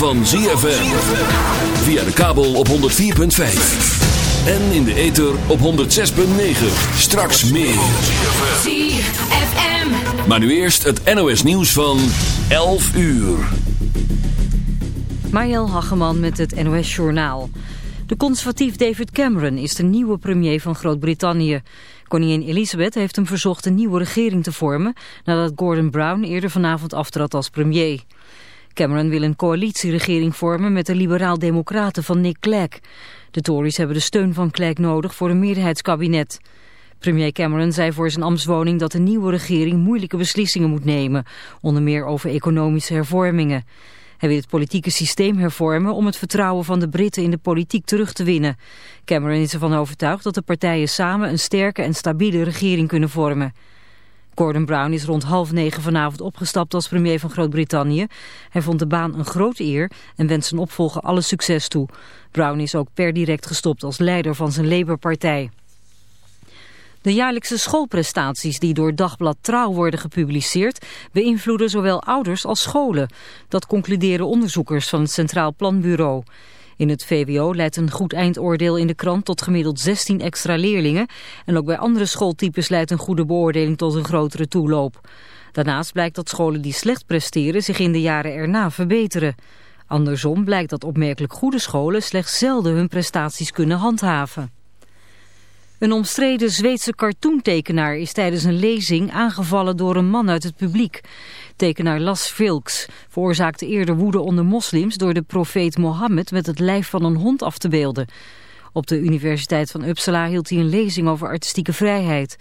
van ZFM. Via de kabel op 104.5. En in de ether op 106.9. Straks meer. ZFM. Maar nu eerst het NOS nieuws van 11 uur. Mariel Hageman met het NOS Journaal. De conservatief David Cameron is de nieuwe premier van Groot-Brittannië. Koningin Elizabeth heeft hem verzocht een nieuwe regering te vormen... nadat Gordon Brown eerder vanavond aftrad als premier. Cameron wil een coalitieregering vormen met de liberaal-democraten van Nick Clegg. De Tories hebben de steun van Clegg nodig voor een meerderheidskabinet. Premier Cameron zei voor zijn ambtswoning dat de nieuwe regering moeilijke beslissingen moet nemen, onder meer over economische hervormingen. Hij wil het politieke systeem hervormen om het vertrouwen van de Britten in de politiek terug te winnen. Cameron is ervan overtuigd dat de partijen samen een sterke en stabiele regering kunnen vormen. Gordon Brown is rond half negen vanavond opgestapt als premier van Groot-Brittannië. Hij vond de baan een grote eer en wenst zijn opvolger alle succes toe. Brown is ook per direct gestopt als leider van zijn Labour-partij. De jaarlijkse schoolprestaties die door Dagblad Trouw worden gepubliceerd... beïnvloeden zowel ouders als scholen. Dat concluderen onderzoekers van het Centraal Planbureau. In het VWO leidt een goed eindoordeel in de krant tot gemiddeld 16 extra leerlingen. En ook bij andere schooltypes leidt een goede beoordeling tot een grotere toeloop. Daarnaast blijkt dat scholen die slecht presteren zich in de jaren erna verbeteren. Andersom blijkt dat opmerkelijk goede scholen slechts zelden hun prestaties kunnen handhaven. Een omstreden Zweedse cartoontekenaar is tijdens een lezing aangevallen door een man uit het publiek. Tekenaar Las Vilks veroorzaakte eerder woede onder moslims door de profeet Mohammed met het lijf van een hond af te beelden. Op de Universiteit van Uppsala hield hij een lezing over artistieke vrijheid.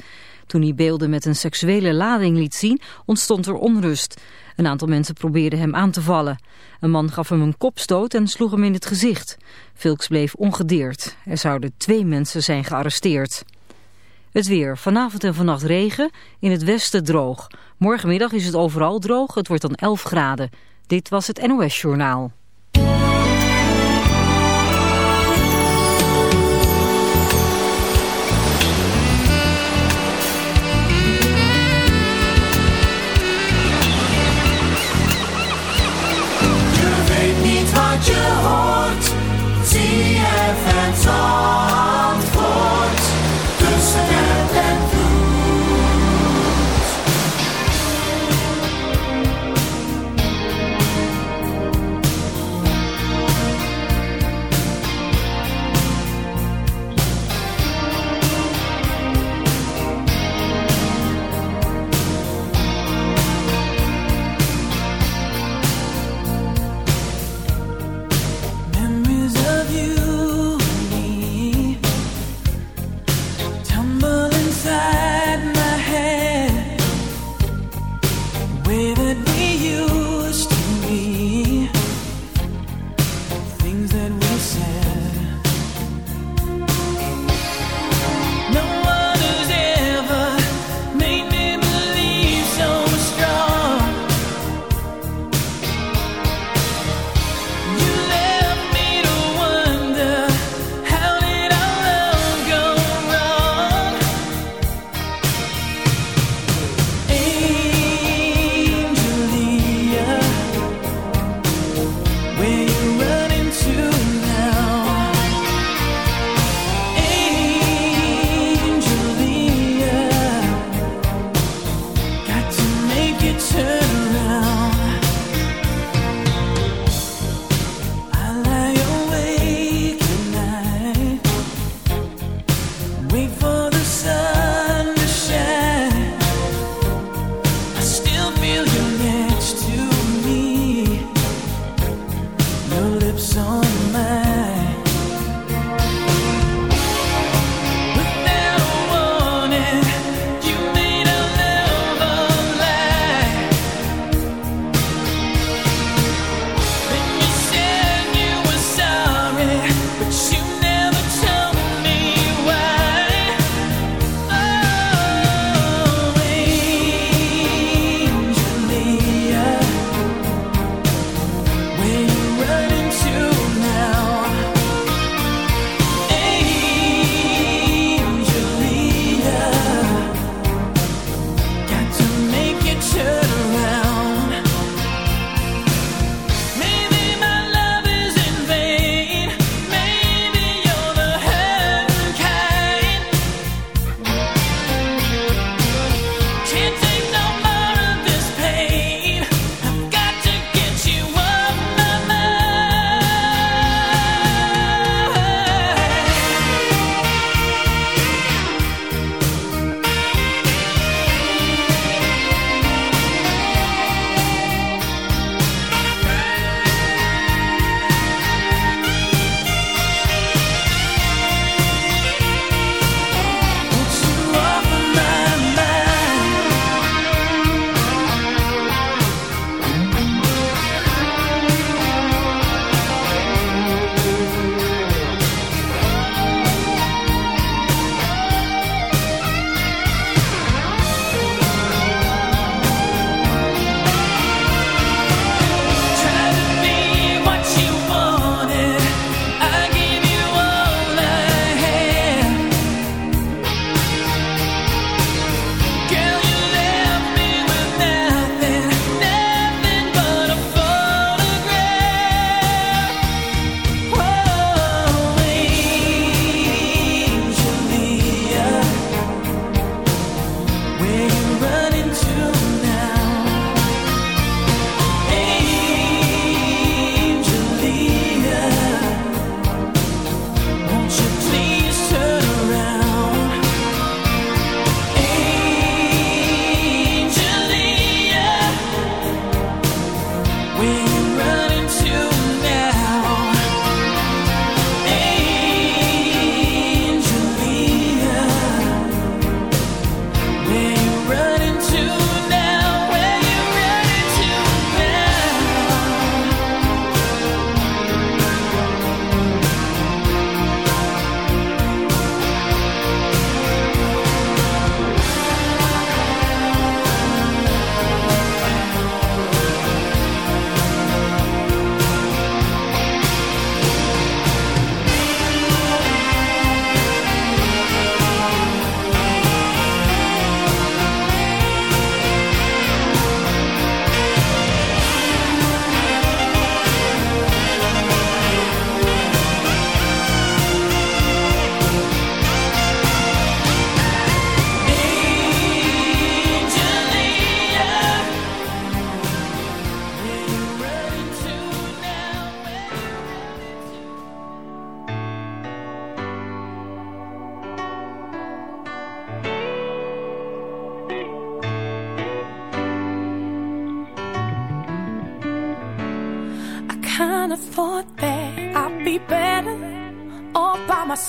Toen hij beelden met een seksuele lading liet zien, ontstond er onrust. Een aantal mensen probeerden hem aan te vallen. Een man gaf hem een kopstoot en sloeg hem in het gezicht. Vilks bleef ongedeerd. Er zouden twee mensen zijn gearresteerd. Het weer. Vanavond en vannacht regen. In het westen droog. Morgenmiddag is het overal droog. Het wordt dan 11 graden. Dit was het NOS Journaal.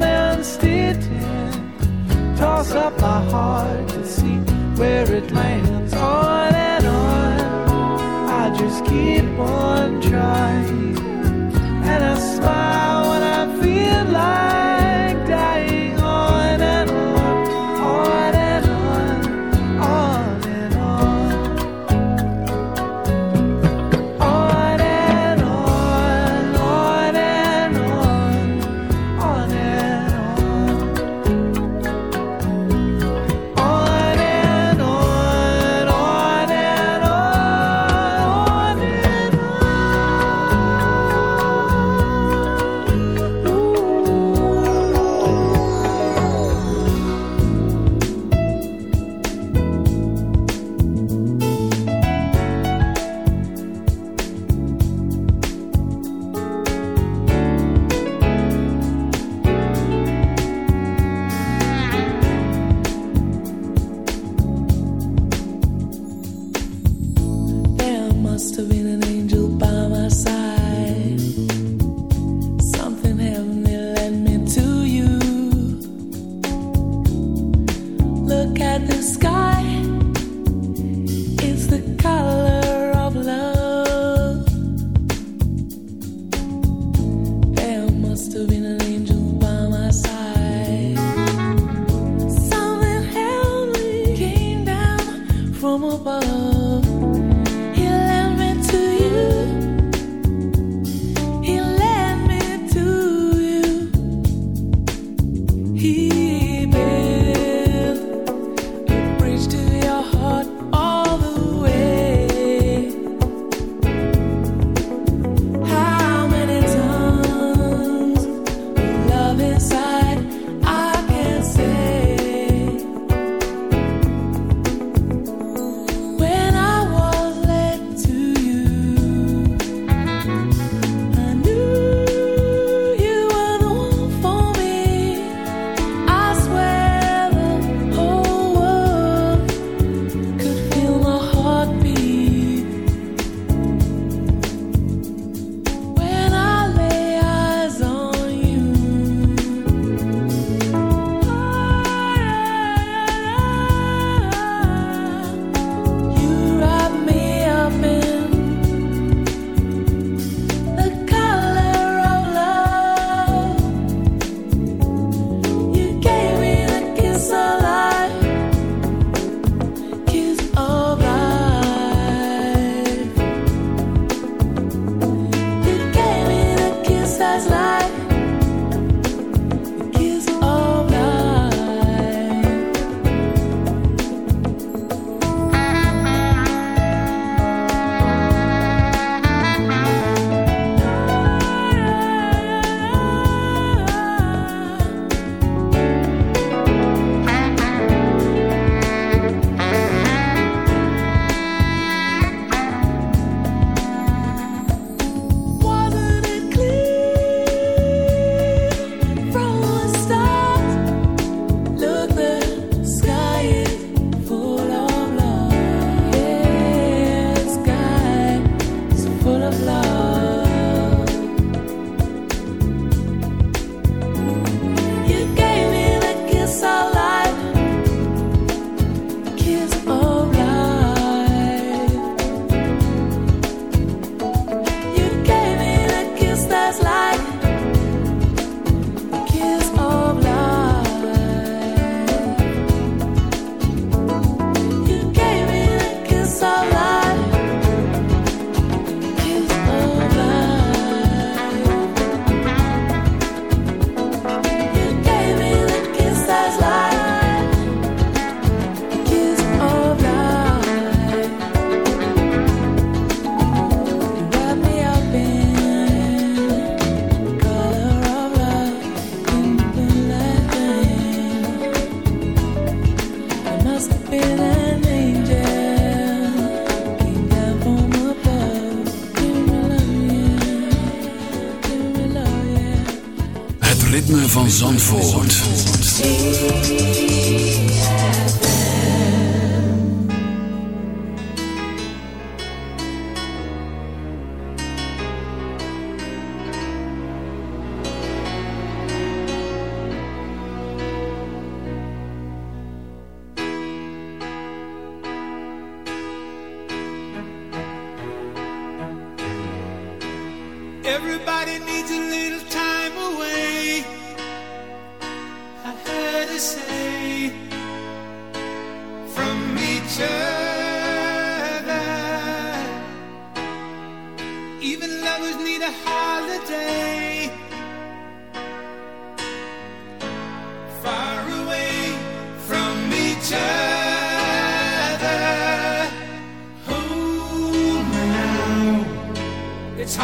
And. Toss up my heart to see where it lands. On and on. I just keep on trying. And I smile when I feel like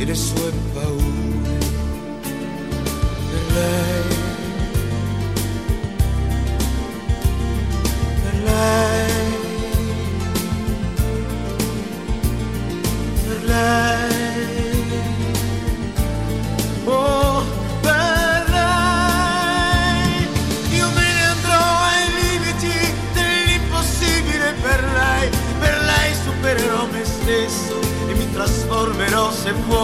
e le sue paure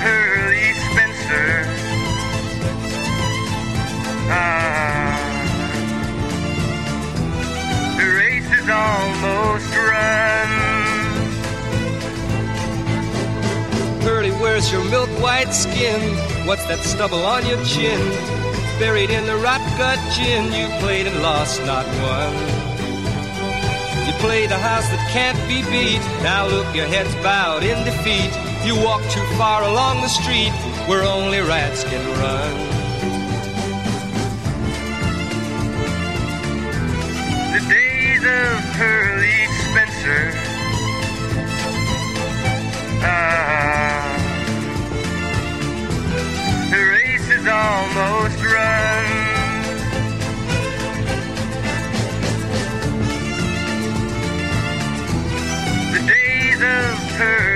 Pearly Spencer. Ah, the race is almost run. Pearly, where's your milk white skin? What's that stubble on your chin? Buried in the rot gut gin, you played and lost, not won. You played a house that can't be beat. Now look, your head's bowed in defeat. You walk too far along the street where only rats can run. The days of Pearly Spencer. Ah, the race is almost run. The days of Pearly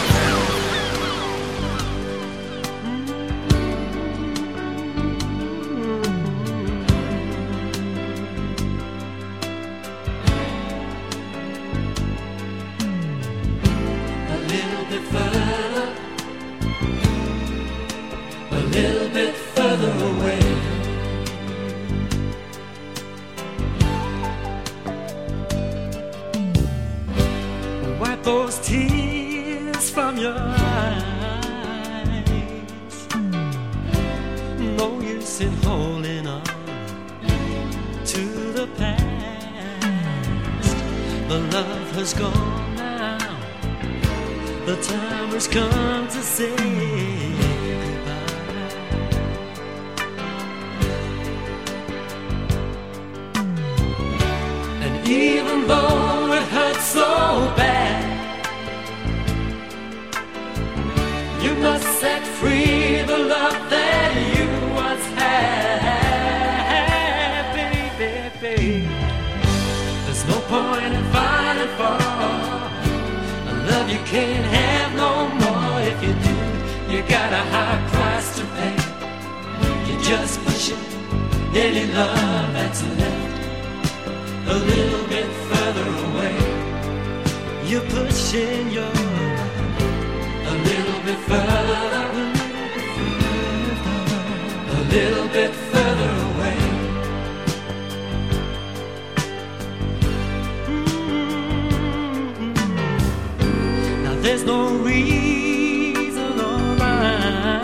there's no reason or rhyme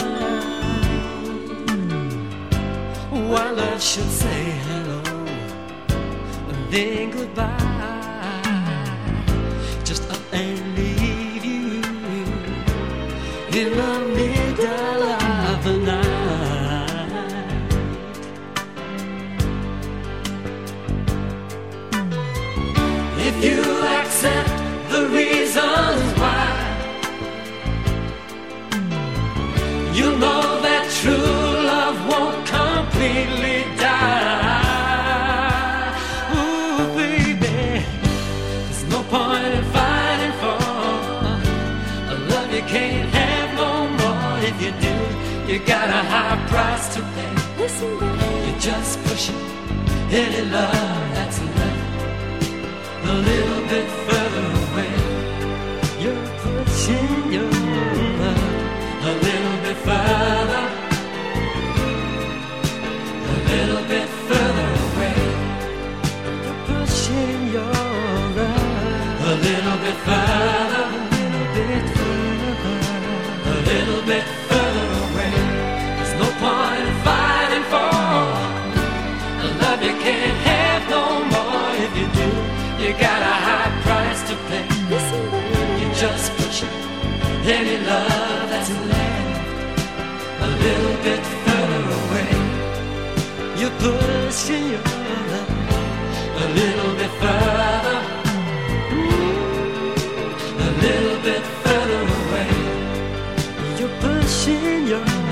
why love should say hello. Then 실력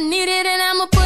I need it and I'ma